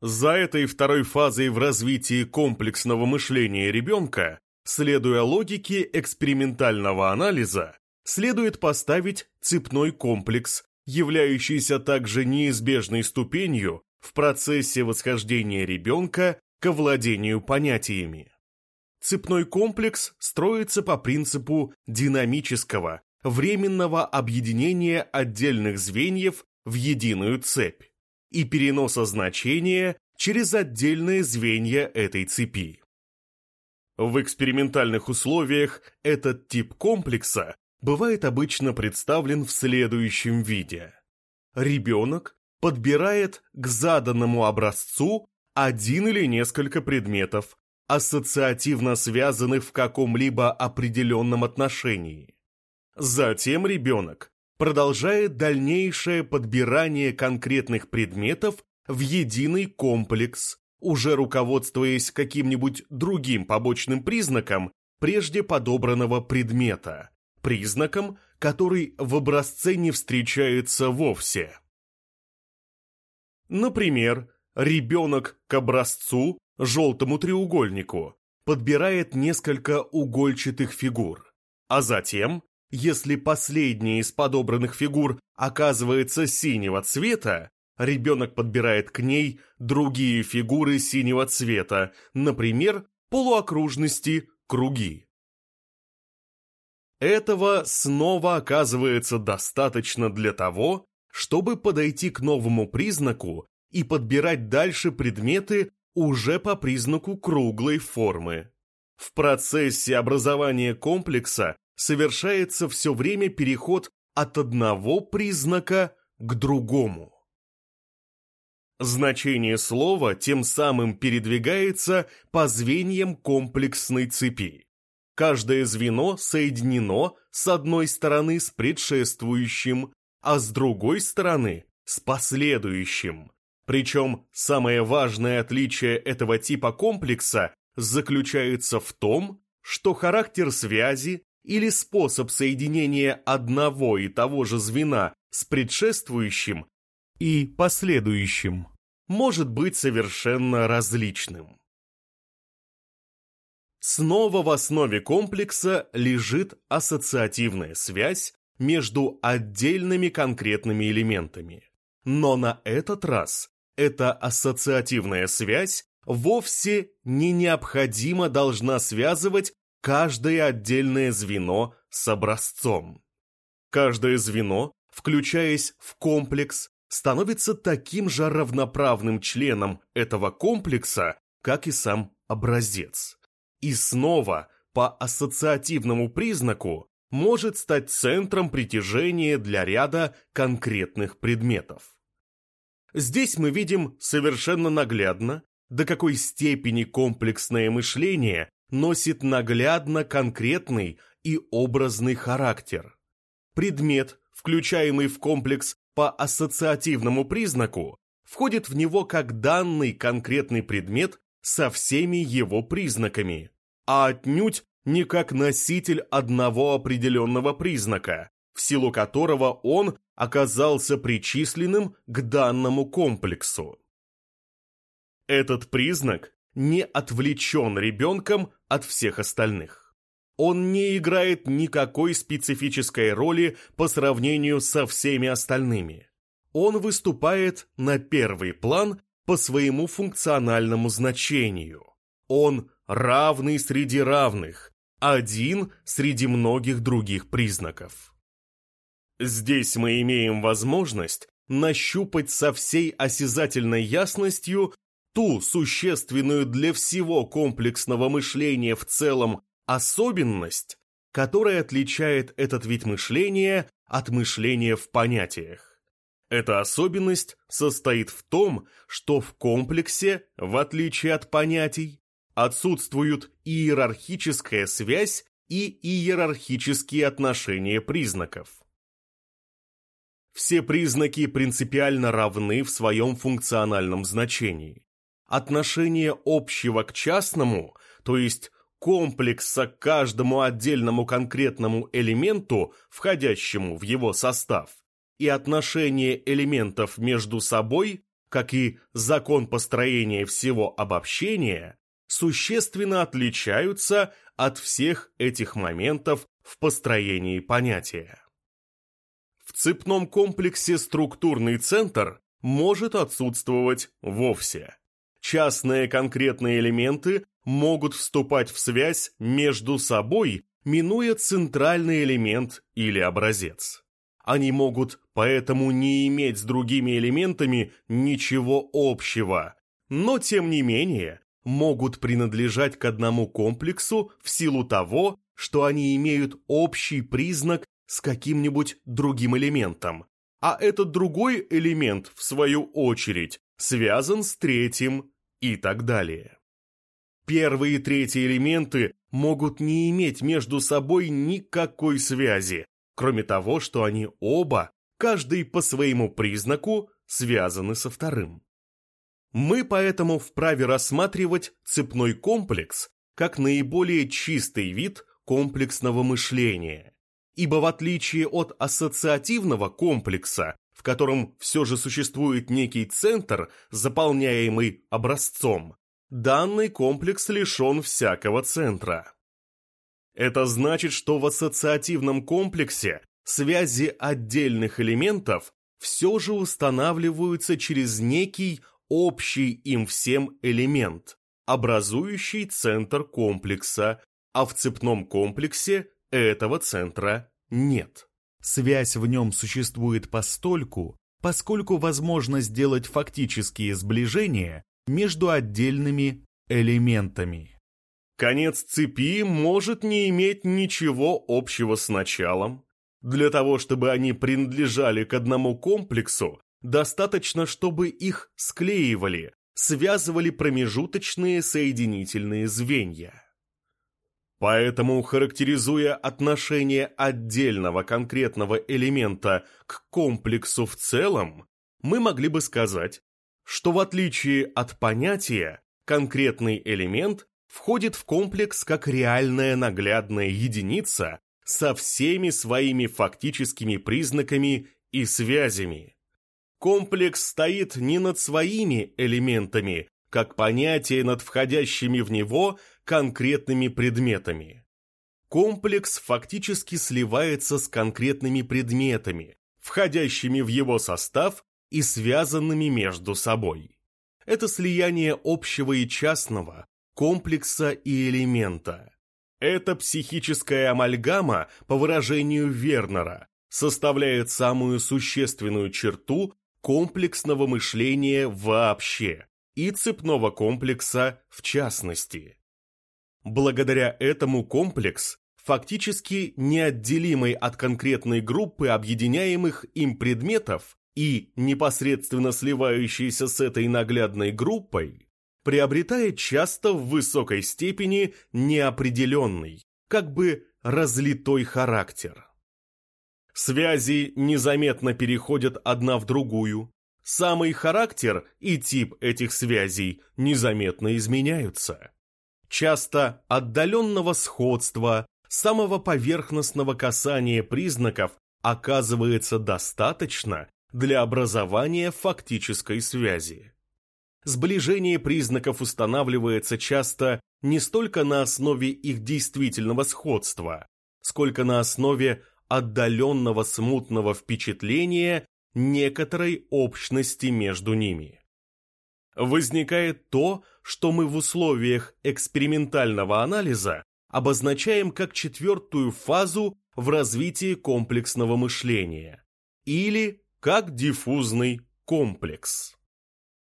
За этой второй фазой в развитии комплексного мышления ребенка, следуя логике экспериментального анализа, следует поставить цепной комплекс, являющийся также неизбежной ступенью в процессе восхождения ребенка к овладению понятиями. Цепной комплекс строится по принципу динамического, временного объединения отдельных звеньев в единую цепь и переноса значения через отдельные звенья этой цепи. В экспериментальных условиях этот тип комплекса бывает обычно представлен в следующем виде. Ребенок подбирает к заданному образцу один или несколько предметов, ассоциативно связанных в каком-либо определенном отношении. Затем ребенок продолжает дальнейшее подбирание конкретных предметов в единый комплекс, уже руководствуясь каким-нибудь другим побочным признаком прежде подобранного предмета, признаком, который в образце не встречается вовсе. Например, ребенок к образцу, желтому треугольнику, подбирает несколько угольчатых фигур, а затем, если последняя из подобранных фигур оказывается синего цвета, ребенок подбирает к ней другие фигуры синего цвета, например, полуокружности, круги. Этого снова оказывается достаточно для того, чтобы подойти к новому признаку и подбирать дальше предметы уже по признаку круглой формы. В процессе образования комплекса совершается все время переход от одного признака к другому. Значение слова тем самым передвигается по звеньям комплексной цепи. Каждое звено соединено с одной стороны с предшествующим, а с другой стороны с последующим. Причем самое важное отличие этого типа комплекса заключается в том, что характер связи или способ соединения одного и того же звена с предшествующим и последующим может быть совершенно различным. Снова в основе комплекса лежит ассоциативная связь между отдельными конкретными элементами. Но на этот раз эта ассоциативная связь вовсе не необходимо должна связывать каждое отдельное звено с образцом. Каждое звено, включаясь в комплекс, становится таким же равноправным членом этого комплекса, как и сам образец. И снова, по ассоциативному признаку, может стать центром притяжения для ряда конкретных предметов. Здесь мы видим совершенно наглядно, до какой степени комплексное мышление носит наглядно конкретный и образный характер. Предмет, включаемый в комплекс по ассоциативному признаку, входит в него как данный конкретный предмет со всеми его признаками, а отнюдь не как носитель одного определенного признака, в силу которого он оказался причисленным к данному комплексу. Этот признак не отвлечен ребенком от всех остальных. Он не играет никакой специфической роли по сравнению со всеми остальными. Он выступает на первый план по своему функциональному значению. Он равный среди равных, один среди многих других признаков. Здесь мы имеем возможность нащупать со всей осязательной ясностью ту существенную для всего комплексного мышления в целом особенность, которая отличает этот вид мышления от мышления в понятиях. Эта особенность состоит в том, что в комплексе, в отличие от понятий, отсутствуют иерархическая связь и иерархические отношения признаков. Все признаки принципиально равны в своем функциональном значении. Отношение общего к частному, то есть комплекса к каждому отдельному конкретному элементу, входящему в его состав, и отношение элементов между собой как и закон построения всего обобщения, существенно отличаются от всех этих моментов в построении понятия. В цепном комплексе структурный центр может отсутствовать вовсе. Частные конкретные элементы могут вступать в связь между собой, минуя центральный элемент или образец. Они могут поэтому не иметь с другими элементами ничего общего, но тем не менее могут принадлежать к одному комплексу в силу того, что они имеют общий признак с каким-нибудь другим элементом, а этот другой элемент, в свою очередь, связан с третьим и так далее. Первые и третьи элементы могут не иметь между собой никакой связи, кроме того, что они оба, каждый по своему признаку, связаны со вторым. Мы поэтому вправе рассматривать цепной комплекс как наиболее чистый вид комплексного мышления, ибо в отличие от ассоциативного комплекса, в котором все же существует некий центр, заполняемый образцом, данный комплекс лишен всякого центра. Это значит, что в ассоциативном комплексе связи отдельных элементов все же устанавливаются через некий общий им всем элемент, образующий центр комплекса, а в цепном комплексе этого центра нет. Связь в нем существует постольку, поскольку возможно сделать фактические сближения между отдельными элементами. Конец цепи может не иметь ничего общего с началом. Для того, чтобы они принадлежали к одному комплексу, достаточно, чтобы их склеивали, связывали промежуточные соединительные звенья. Поэтому, характеризуя отношение отдельного конкретного элемента к комплексу в целом, мы могли бы сказать, что в отличие от понятия, конкретный элемент входит в комплекс как реальная наглядная единица со всеми своими фактическими признаками и связями. Комплекс стоит не над своими элементами, как понятие над входящими в него конкретными предметами. Комплекс фактически сливается с конкретными предметами, входящими в его состав и связанными между собой. Это слияние общего и частного комплекса и элемента. Эта психическая амальгама, по выражению Вернера, составляет самую существенную черту комплексного мышления вообще и цепного комплекса в частности. Благодаря этому комплекс фактически неотделимый от конкретной группы объединяемых им предметов и непосредственно сливающийся с этой наглядной группой, приобретает часто в высокой степени неопределенный, как бы разлитой характер. Связи незаметно переходят одна в другую, самый характер и тип этих связей незаметно изменяются. Часто отдаленного сходства, самого поверхностного касания признаков оказывается достаточно для образования фактической связи. Сближение признаков устанавливается часто не столько на основе их действительного сходства, сколько на основе отдаленного смутного впечатления некоторой общности между ними. Возникает то, что мы в условиях экспериментального анализа обозначаем как четвертую фазу в развитии комплексного мышления или как диффузный комплекс.